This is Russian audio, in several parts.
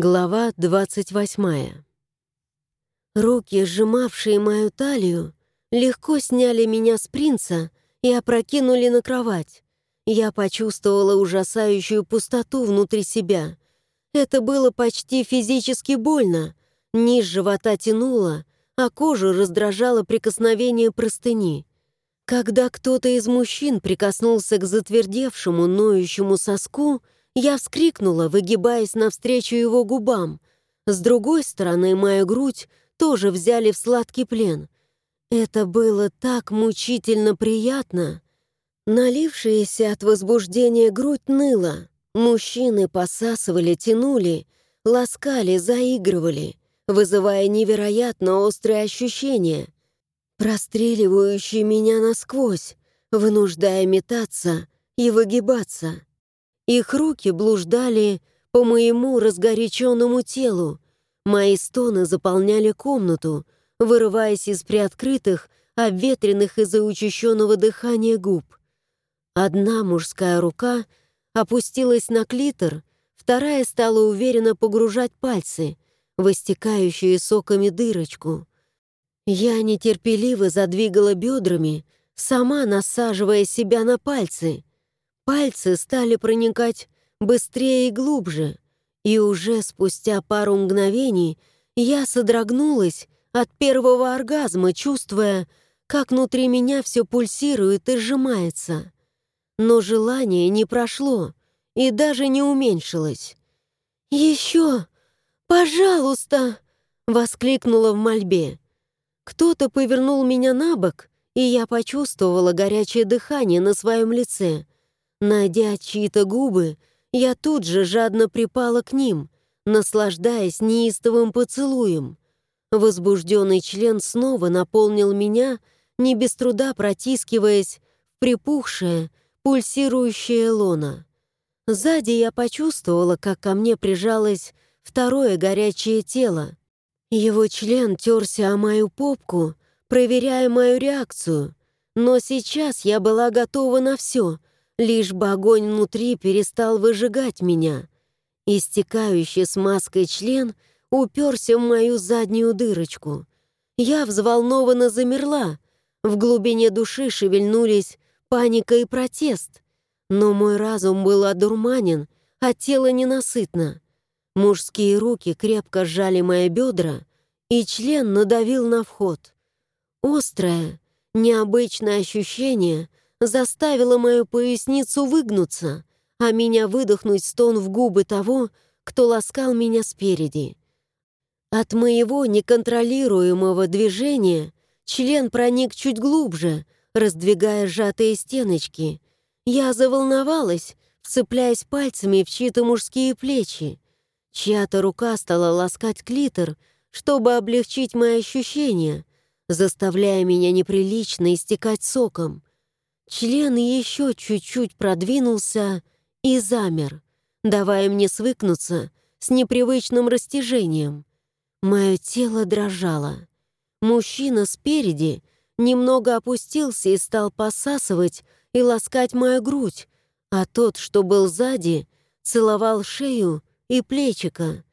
Глава 28. Руки, сжимавшие мою талию, легко сняли меня с принца и опрокинули на кровать. Я почувствовала ужасающую пустоту внутри себя. Это было почти физически больно. Низ живота тянуло, а кожу раздражало прикосновение простыни. Когда кто-то из мужчин прикоснулся к затвердевшему, ноющему соску — я вскрикнула, выгибаясь навстречу его губам. С другой стороны, мою грудь тоже взяли в сладкий плен. Это было так мучительно приятно. Налившаяся от возбуждения грудь ныла. Мужчины посасывали, тянули, ласкали, заигрывали, вызывая невероятно острые ощущения, простреливающие меня насквозь, вынуждая метаться и выгибаться. Их руки блуждали по моему разгоряченному телу. Мои стоны заполняли комнату, вырываясь из приоткрытых, обветренных из-за учащенного дыхания губ. Одна мужская рука опустилась на клитор, вторая стала уверенно погружать пальцы, выстекающие соками дырочку. Я нетерпеливо задвигала бедрами, сама насаживая себя на пальцы — Пальцы стали проникать быстрее и глубже, и уже спустя пару мгновений я содрогнулась от первого оргазма, чувствуя, как внутри меня все пульсирует и сжимается. Но желание не прошло и даже не уменьшилось. «Еще! Пожалуйста!» — воскликнула в мольбе. Кто-то повернул меня на бок, и я почувствовала горячее дыхание на своем лице — Найдя чьи-то губы, я тут же жадно припала к ним, наслаждаясь неистовым поцелуем. Возбужденный член снова наполнил меня, не без труда протискиваясь в припухшее, пульсирующее лоно. Сзади я почувствовала, как ко мне прижалось второе горячее тело. Его член терся о мою попку, проверяя мою реакцию. Но сейчас я была готова на все — лишь бы огонь внутри перестал выжигать меня. Истекающий смазкой член уперся в мою заднюю дырочку. Я взволнованно замерла. В глубине души шевельнулись паника и протест. Но мой разум был одурманен, а тело ненасытно. Мужские руки крепко сжали мои бедра, и член надавил на вход. Острое, необычное ощущение заставила мою поясницу выгнуться, а меня выдохнуть стон в губы того, кто ласкал меня спереди. От моего неконтролируемого движения член проник чуть глубже, раздвигая сжатые стеночки. Я заволновалась, вцепляясь пальцами в чьи-то мужские плечи. Чья-то рука стала ласкать клитор, чтобы облегчить мои ощущения, заставляя меня неприлично истекать соком. Член еще чуть-чуть продвинулся и замер, давая мне свыкнуться с непривычным растяжением. Мое тело дрожало. Мужчина спереди немного опустился и стал посасывать и ласкать мою грудь, а тот, что был сзади, целовал шею и плечика.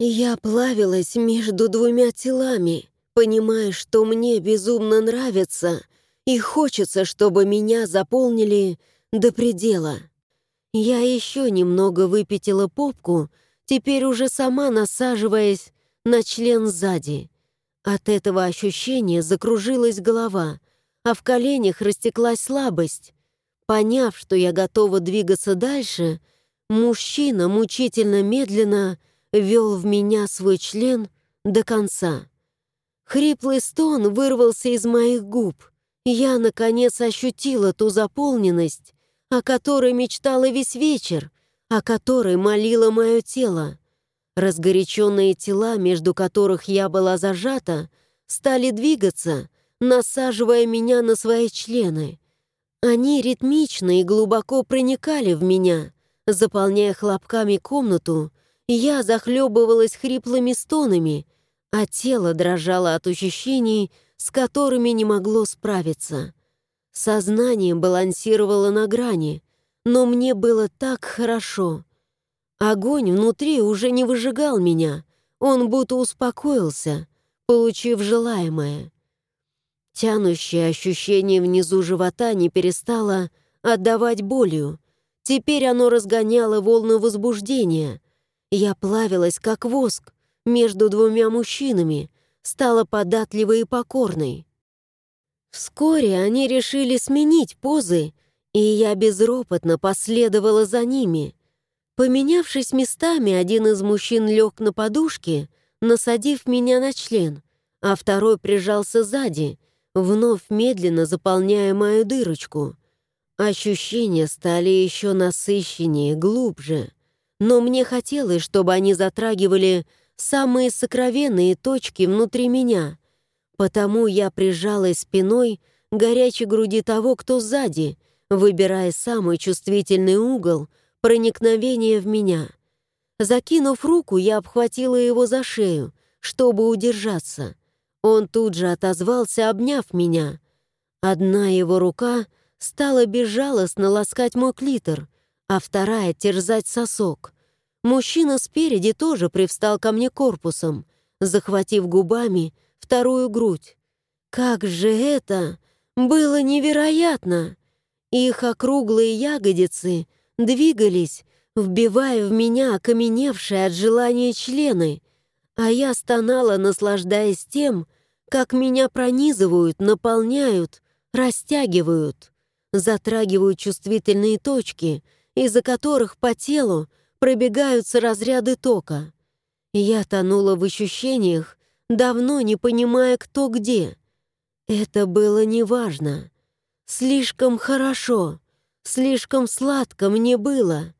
Я плавилась между двумя телами, понимая, что мне безумно нравится — и хочется, чтобы меня заполнили до предела. Я еще немного выпятила попку, теперь уже сама насаживаясь на член сзади. От этого ощущения закружилась голова, а в коленях растеклась слабость. Поняв, что я готова двигаться дальше, мужчина мучительно медленно вел в меня свой член до конца. Хриплый стон вырвался из моих губ — я, наконец, ощутила ту заполненность, о которой мечтала весь вечер, о которой молило мое тело. Разгоряченные тела, между которых я была зажата, стали двигаться, насаживая меня на свои члены. Они ритмично и глубоко проникали в меня, заполняя хлопками комнату, я захлебывалась хриплыми стонами, а тело дрожало от ощущений, с которыми не могло справиться. Сознание балансировало на грани, но мне было так хорошо. Огонь внутри уже не выжигал меня, он будто успокоился, получив желаемое. Тянущее ощущение внизу живота не перестало отдавать болью. Теперь оно разгоняло волны возбуждения. Я плавилась, как воск, между двумя мужчинами, стала податливой и покорной. Вскоре они решили сменить позы, и я безропотно последовала за ними. Поменявшись местами, один из мужчин лег на подушке, насадив меня на член, а второй прижался сзади, вновь медленно заполняя мою дырочку. Ощущения стали еще насыщеннее, глубже, но мне хотелось, чтобы они затрагивали самые сокровенные точки внутри меня, потому я прижалась спиной к горячей груди того, кто сзади, выбирая самый чувствительный угол проникновения в меня. Закинув руку, я обхватила его за шею, чтобы удержаться. Он тут же отозвался, обняв меня. Одна его рука стала безжалостно ласкать мой клитор, а вторая — терзать сосок. Мужчина спереди тоже привстал ко мне корпусом, захватив губами вторую грудь. Как же это было невероятно! Их округлые ягодицы двигались, вбивая в меня окаменевшие от желания члены, а я стонала, наслаждаясь тем, как меня пронизывают, наполняют, растягивают, затрагивают чувствительные точки, из-за которых по телу пробегаются разряды тока. Я тонула в ощущениях, давно не понимая, кто где. Это было неважно. Слишком хорошо, слишком сладко мне было.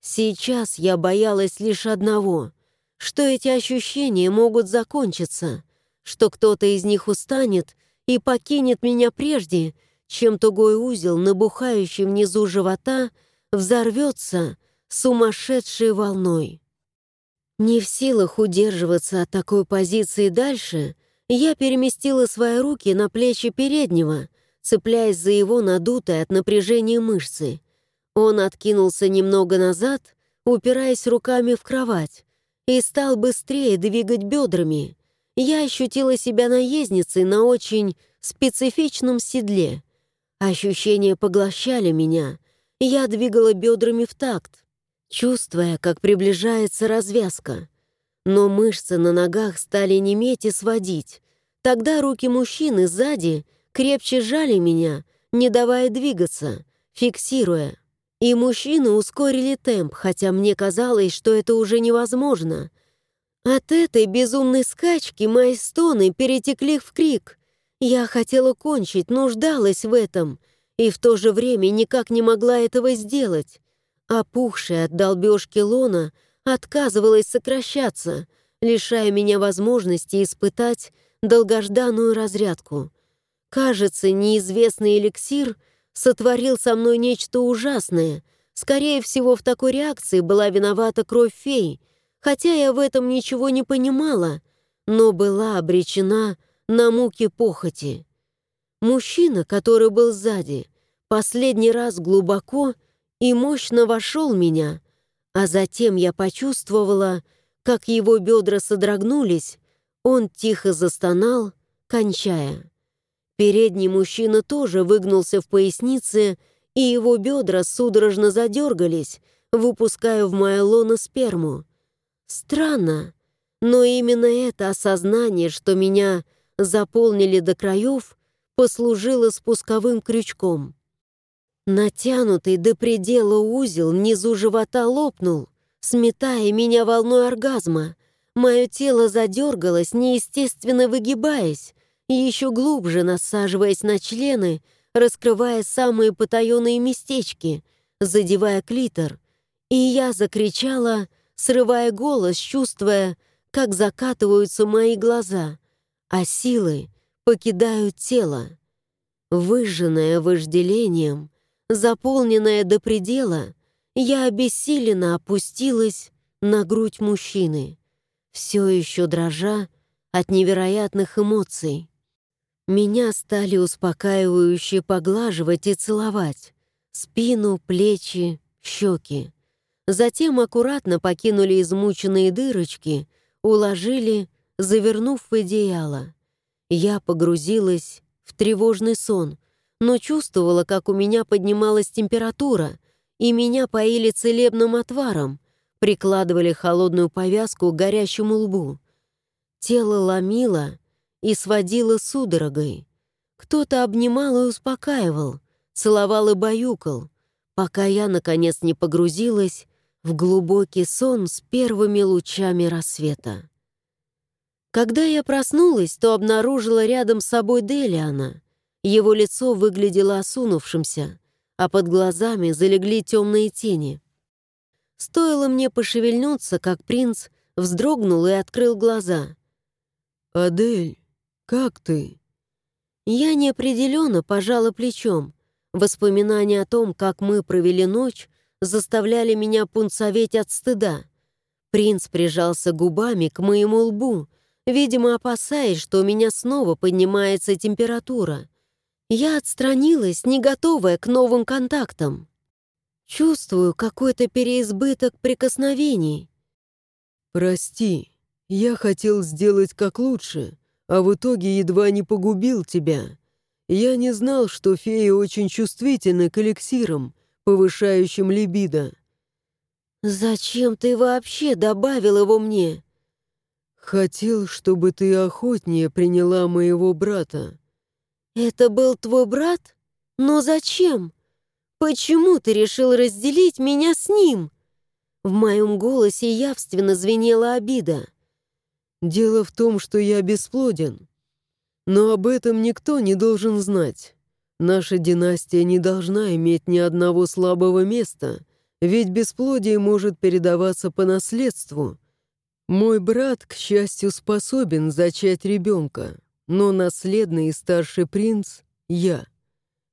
Сейчас я боялась лишь одного, что эти ощущения могут закончиться, что кто-то из них устанет и покинет меня прежде, чем тугой узел, набухающий внизу живота, взорвется сумасшедшей волной. Не в силах удерживаться от такой позиции дальше, я переместила свои руки на плечи переднего, цепляясь за его надутые от напряжения мышцы. Он откинулся немного назад, упираясь руками в кровать, и стал быстрее двигать бедрами. Я ощутила себя наездницей на очень специфичном седле. Ощущения поглощали меня. Я двигала бедрами в такт, чувствуя, как приближается развязка. Но мышцы на ногах стали неметь и сводить. Тогда руки мужчины сзади крепче жали меня, не давая двигаться, фиксируя. И мужчины ускорили темп, хотя мне казалось, что это уже невозможно. От этой безумной скачки мои стоны перетекли в крик. Я хотела кончить, нуждалась в этом, и в то же время никак не могла этого сделать. Опухшая от долбежки лона отказывалась сокращаться, лишая меня возможности испытать долгожданную разрядку. Кажется, неизвестный эликсир сотворил со мной нечто ужасное. Скорее всего, в такой реакции была виновата кровь фей, хотя я в этом ничего не понимала, но была обречена на муки похоти. Мужчина, который был сзади, последний раз глубоко и мощно вошел меня, а затем я почувствовала, как его бедра содрогнулись, он тихо застонал, кончая. Передний мужчина тоже выгнулся в пояснице, и его бедра судорожно задергались, выпуская в мое лоно сперму. Странно, но именно это осознание, что меня заполнили до краев, послужило спусковым крючком. Натянутый до предела узел внизу живота лопнул, сметая меня волной оргазма. Мое тело задергалось, неестественно выгибаясь, еще глубже насаживаясь на члены, раскрывая самые потаенные местечки, задевая клитор. И я закричала, срывая голос, чувствуя, как закатываются мои глаза, а силы покидают тело. Выжженное вожделением — Заполненная до предела, я обессиленно опустилась на грудь мужчины, все еще дрожа от невероятных эмоций. Меня стали успокаивающе поглаживать и целовать. Спину, плечи, щеки. затем аккуратно покинули измученные дырочки, уложили, завернув в одеяло. Я погрузилась в тревожный сон, но чувствовала, как у меня поднималась температура, и меня поили целебным отваром, прикладывали холодную повязку к горящему лбу. Тело ломило и сводило судорогой. Кто-то обнимал и успокаивал, целовал и баюкал, пока я, наконец, не погрузилась в глубокий сон с первыми лучами рассвета. Когда я проснулась, то обнаружила рядом с собой Делиана. Его лицо выглядело осунувшимся, а под глазами залегли темные тени. Стоило мне пошевельнуться, как принц вздрогнул и открыл глаза. «Адель, как ты?» Я неопределенно пожала плечом. Воспоминания о том, как мы провели ночь, заставляли меня пунцоветь от стыда. Принц прижался губами к моему лбу, видимо, опасаясь, что у меня снова поднимается температура. Я отстранилась, не готовая к новым контактам. Чувствую какой-то переизбыток прикосновений. «Прости, я хотел сделать как лучше, а в итоге едва не погубил тебя. Я не знал, что феи очень чувствительны к эликсирам, повышающим либидо». «Зачем ты вообще добавил его мне?» «Хотел, чтобы ты охотнее приняла моего брата». «Это был твой брат? Но зачем? Почему ты решил разделить меня с ним?» В моем голосе явственно звенела обида. «Дело в том, что я бесплоден. Но об этом никто не должен знать. Наша династия не должна иметь ни одного слабого места, ведь бесплодие может передаваться по наследству». Мой брат, к счастью, способен зачать ребенка, но наследный и старший принц — я.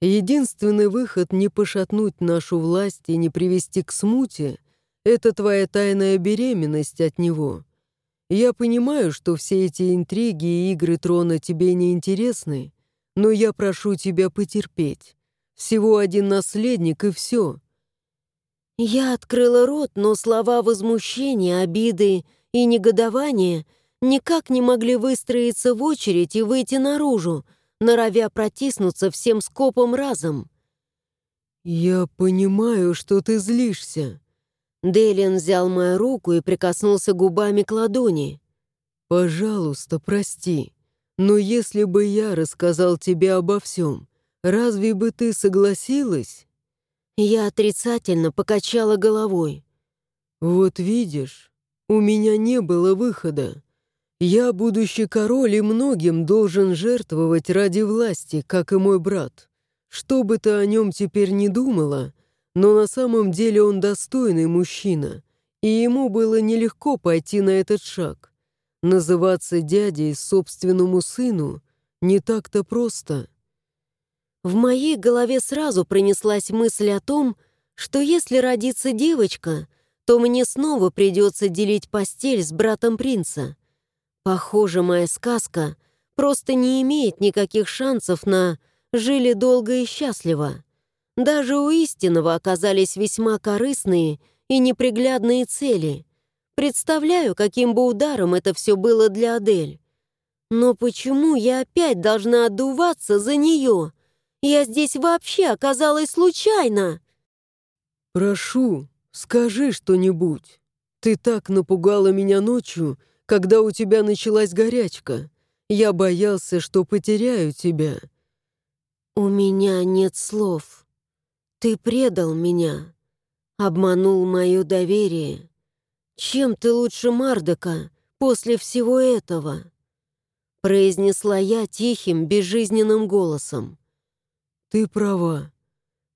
Единственный выход не пошатнуть нашу власть и не привести к смуте — это твоя тайная беременность от него. Я понимаю, что все эти интриги и игры трона тебе не интересны, но я прошу тебя потерпеть. Всего один наследник и все. Я открыла рот, но слова возмущения, обиды и негодование никак не могли выстроиться в очередь и выйти наружу, норовя протиснуться всем скопом разом. «Я понимаю, что ты злишься». Дейлин взял мою руку и прикоснулся губами к ладони. «Пожалуйста, прости, но если бы я рассказал тебе обо всем, разве бы ты согласилась?» Я отрицательно покачала головой. «Вот видишь, у меня не было выхода. Я будущий король и многим должен жертвовать ради власти, как и мой брат. Что бы ты о нем теперь не думала, но на самом деле он достойный мужчина, и ему было нелегко пойти на этот шаг. Называться дядей собственному сыну не так-то просто. В моей голове сразу пронеслась мысль о том, что если родится девочка, то мне снова придется делить постель с братом принца. Похоже, моя сказка просто не имеет никаких шансов на «жили долго и счастливо». Даже у истинного оказались весьма корыстные и неприглядные цели. Представляю, каким бы ударом это все было для Адель. Но почему я опять должна отдуваться за нее? Я здесь вообще оказалась случайно. «Прошу, «Скажи что-нибудь. Ты так напугала меня ночью, когда у тебя началась горячка. Я боялся, что потеряю тебя». «У меня нет слов. Ты предал меня, обманул мое доверие. Чем ты лучше Мардока после всего этого?» произнесла я тихим, безжизненным голосом. «Ты права,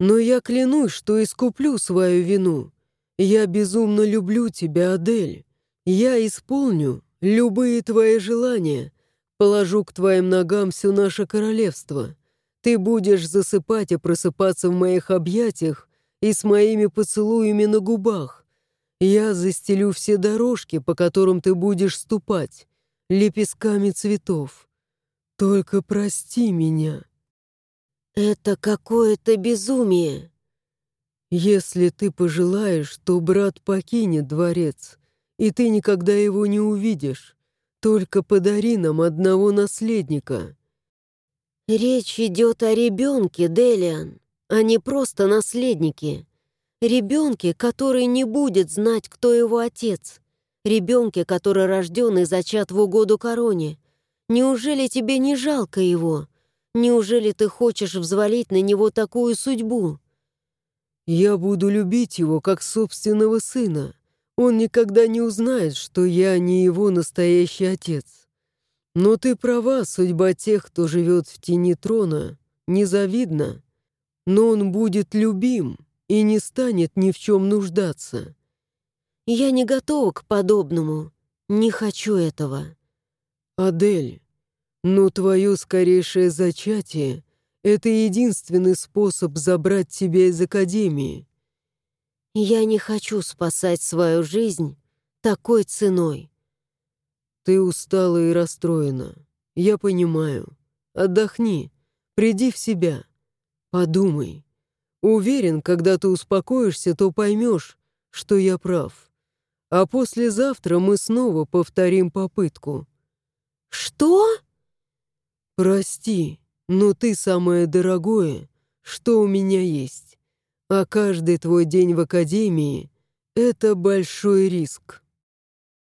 но я клянусь, что искуплю свою вину. «Я безумно люблю тебя, Адель. Я исполню любые твои желания, положу к твоим ногам все наше королевство. Ты будешь засыпать и просыпаться в моих объятиях и с моими поцелуями на губах. Я застелю все дорожки, по которым ты будешь ступать, лепестками цветов. Только прости меня». «Это какое-то безумие», Если ты пожелаешь, то брат покинет дворец, и ты никогда его не увидишь. Только подари нам одного наследника». «Речь идет о ребенке, Делиан, а не просто наследнике. Ребенке, который не будет знать, кто его отец. Ребенке, который рожден и зачат в угоду короне. Неужели тебе не жалко его? Неужели ты хочешь взвалить на него такую судьбу?» «Я буду любить его, как собственного сына. Он никогда не узнает, что я не его настоящий отец. Но ты права, судьба тех, кто живет в тени трона, незавидна. Но он будет любим и не станет ни в чем нуждаться. Я не готова к подобному. Не хочу этого. Адель, но твое скорейшее зачатие — это единственный способ забрать тебя из Академии. Я не хочу спасать свою жизнь такой ценой. Ты устала и расстроена. Я понимаю. Отдохни. Приди в себя. Подумай. Уверен, когда ты успокоишься, то поймешь, что я прав. А послезавтра мы снова повторим попытку. Что? Прости, но ты самое дорогое, что у меня есть. А каждый твой день в академии — это большой риск.